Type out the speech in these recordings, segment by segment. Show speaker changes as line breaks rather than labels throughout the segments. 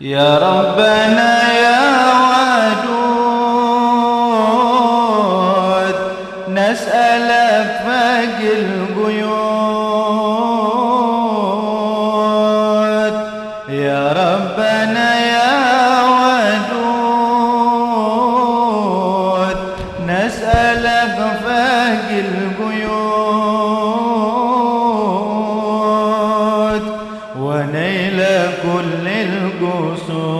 يا ربنا يا ودود نسألك فوق القيود. يا ربنا يا ودود نسألك فوق القيود. كل القصود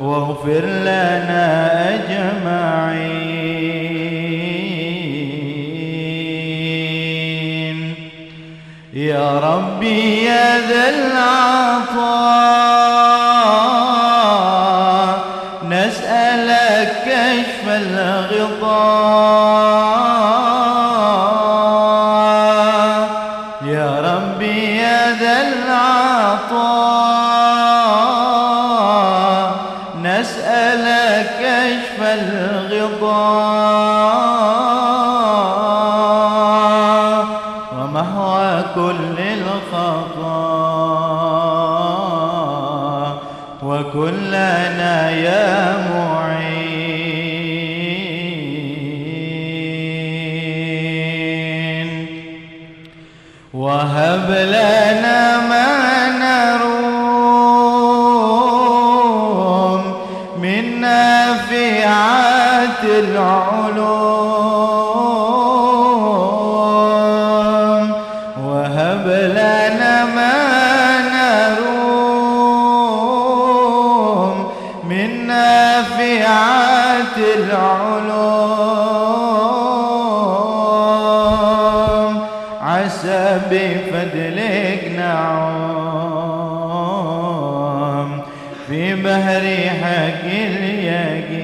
واغفر لنا أجمعين. يا ربي يا ذا العطاء نسألك كشف الغطاء. ذا العطاء. نسألك كشف الغطاء ومحو كل الخطا وكلنا يا معين وهب لنا ما نروم من نافعات العلوم. وهب لنا ما نروم من نافعات العلوم. بفضلك نعوم في بحر حق اليقين.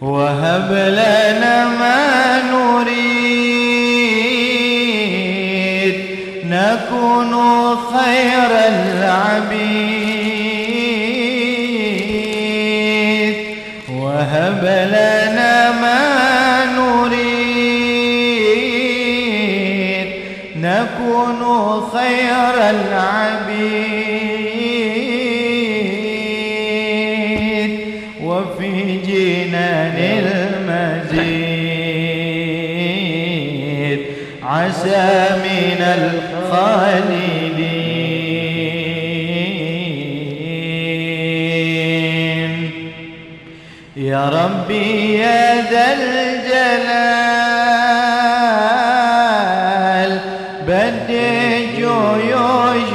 وهب لنا ما نريد. نكون خير العبيد. وهب لنا ما نريد. نكون خير العبيد. وفي جنان المزيد عسى من الخالدين. يا ربي يا ذا الجلال بدي جيوش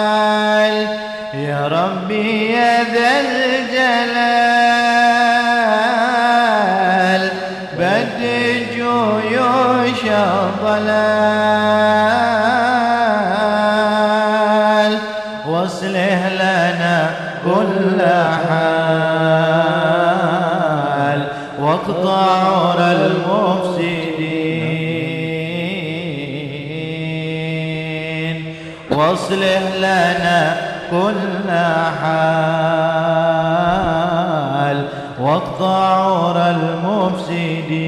الضلال يا ربي يا ذا الجلال بدي جيوش الضلال واصلح لنا كل حال واقطع عور المفسدين. واصلح لنا كل حال واقطع عور المفسدين.